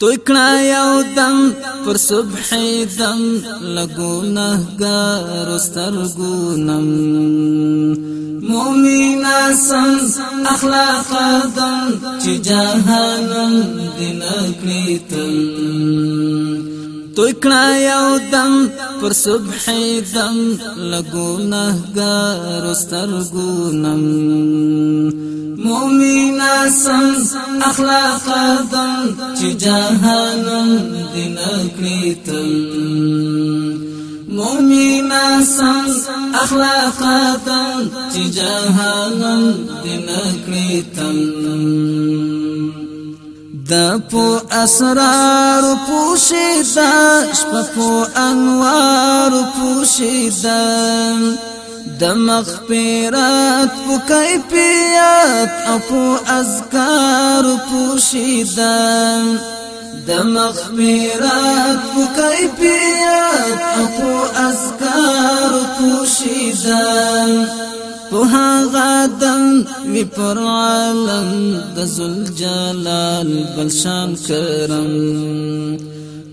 توی کنا یو دم پر صبح دم لگو نهگار استرگونم مومین آسم اخلاق دم چی جهانم دین اکنیتم توکړه یو دم پر صبح دم لګو نه ګار سترګو نم مومنا سم اخلاق دم چې جهانم دین کړتم مومنا سم اخلاق دم چې جهانم دین کړتم د اسرار پوشیدا شپ انوار پوشیدا د مغفرات په کیفیت او په اذکار پوشیدا د مغفرات په کیفیت او اذکار پوشیدا په هغه دم وی پر عالم د ذوالجلال بل شان کرم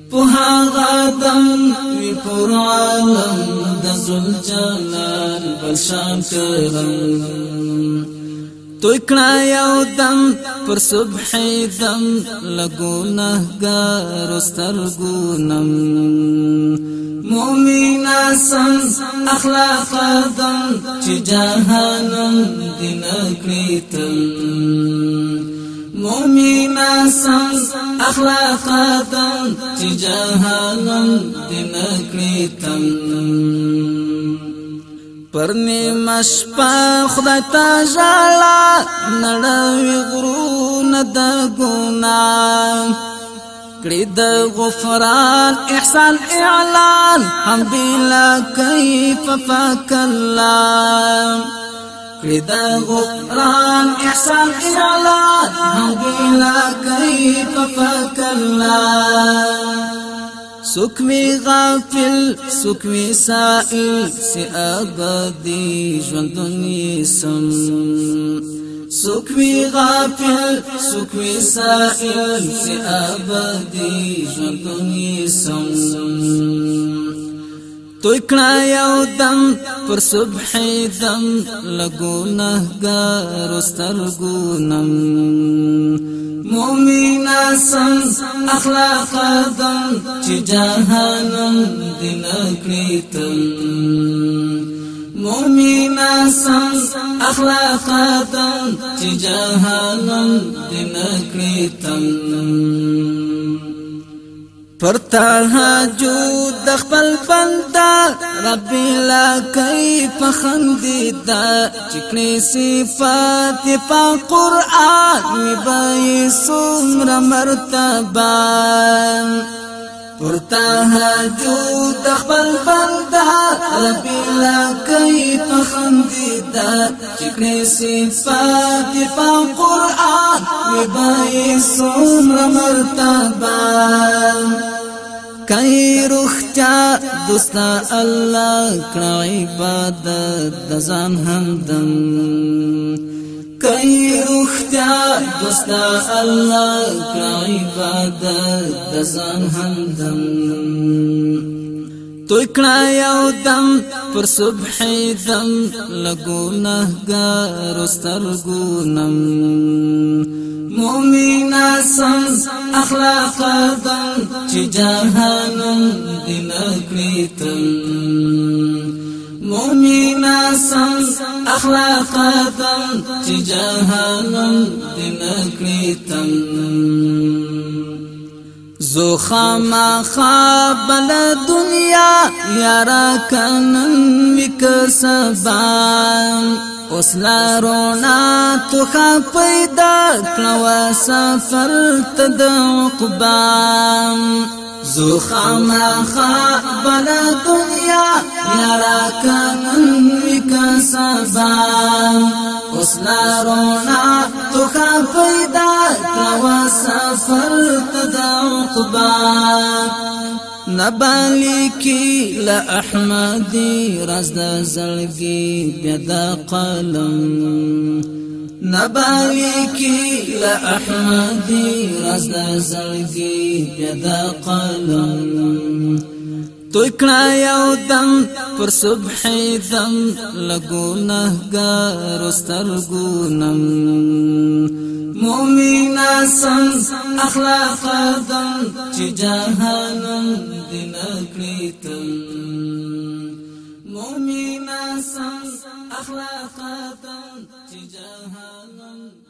په هغه دم وی پر عالم د ذوالجلال بل شان کرم توی کړه یو دم پر صبح دم لګو نه ګار سترګو نم مومنا سن اخلاق دم چې جهانم دین کړتم مومنا سن اخلاق دم چې جهانم دین کړتم پرنی مشپا خدای تا ژړا نړوي غرو نه د ګناه کړی د غفران احسان اعلان هم بلا کیف فکلا کړی د غفران احسان اعلان هم بلا کیف فکلا سکوی غافل سکوی سائل سی آبادی جوندنی سم سکوی غافل سکوی سائل سی آبادی جنگنی سم توی کنا یو دم پر صبح دم لگو نهگار استرگو نم مومینا سم اخلاق دم چی جہانم دین اکریتم مومینا سم اخلا خاتم تجہان دن کیتم پرتا جو دخ بندا پنتا ربی لا کئی پخندیتا چکنی صفات فات پا قرآن بائی سمر مرتبہ ورتا هجو تخبل بندا ربیلا کئی پخندیدا چکنے صفات پا قرآن ویبائی سمر مرتبان کای روختیا دوستا الله کړه عبادت د ځان همدم کای روختیا دوستا الله کای عبادت د ځان همدم توی کړه یو دم پر صبح دم لګو نه ګار سترګو نم مومنا سم اخلاق دم چې جهانم دینه کړی تم مومنا سم اخلاق تم چې جهنم دې نکړي تم زو خاما خابل دنیا یارا کنن وک سبا اوس لا رونا تو خا پیدا کلو سفر تد عقبا زو خاما خابل دنیا یارا کنن سبا لا رونا تو خا پیدا کوا سفر عقبا نبالی کی لا احمدی راز د زړګي بیا قلم نبالی کی لا احمدی راز د زړګي بیا قلم توکړه یو دم پر صبح دم لګو نه ګار سترګو نم مؤمنا سن اخلاق دم چې جهانم دین کړیتم مؤمنا سن اخلاق دم چې جهانم